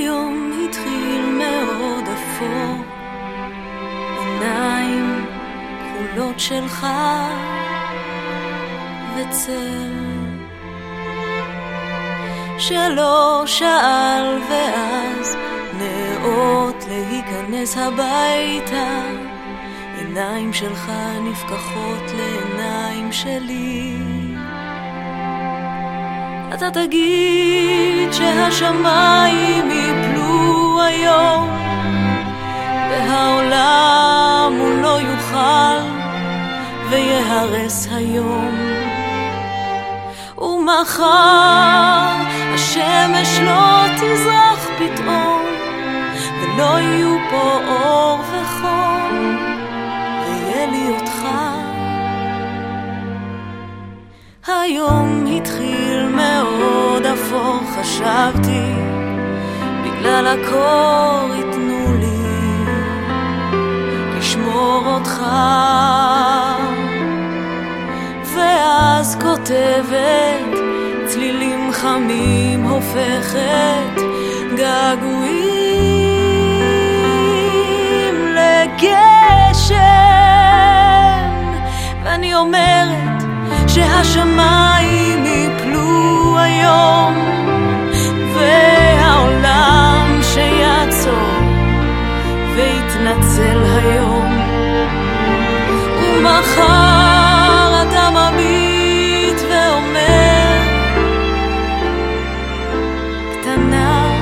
היום התחיל מאוד אפור, עיניים כחולות שלך וצל. שלא שאל ואז נאות להיכנס הביתה. עיניים שלך נפקחות לעיניים שלי. אתה תגיד שהשמיים היום והעולם הוא לא יוכל ויהרס היום. ומחר השמש לא תזרח פתאום ולא יהיו פה אור וחום ויהיה לי אותך. היום התחיל מאוד אפור חשבתי בגלל הקור ייתנו לי לשמור אותך. ואז כותבת צלילים חמים הופכת געגועים לגשם. ואני אומרת שהשמיים יפלו היום ומחר אתה מביט ואומר קטנה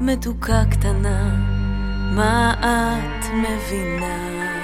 מתוקה קטנה מה את מבינה